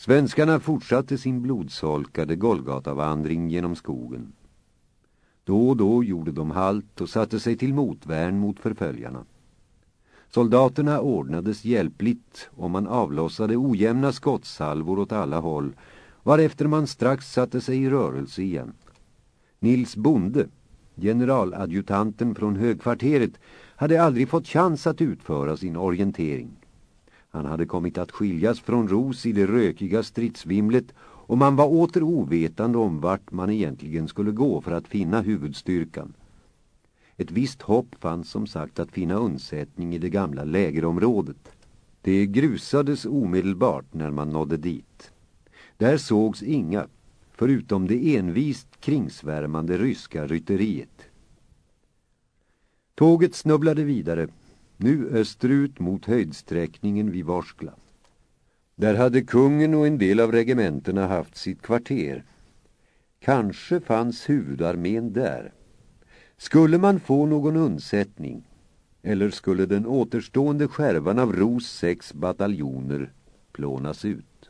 Svenskarna fortsatte sin blodsolkade Golgatavandring genom skogen. Då och då gjorde de halt och satte sig till motvärn mot förföljarna. Soldaterna ordnades hjälpligt och man avlossade ojämna skottsalvor åt alla håll varefter man strax satte sig i rörelse igen. Nils Bonde, generaladjutanten från högkvarteret, hade aldrig fått chans att utföra sin orientering. Han hade kommit att skiljas från Ros i det rökiga stridsvimlet och man var åter ovetande om vart man egentligen skulle gå för att finna huvudstyrkan. Ett visst hopp fanns som sagt att finna undsättning i det gamla lägerområdet. Det grusades omedelbart när man nådde dit. Där sågs inga, förutom det envist kringsvärmande ryska rytteriet. Tåget snubblade vidare, nu österut mot höjdsträckningen vid Vorskla. Där hade kungen och en del av regementerna haft sitt kvarter. Kanske fanns huvudarmén där. Skulle man få någon undsättning, eller skulle den återstående skärvan av Ros sex bataljoner plånas ut?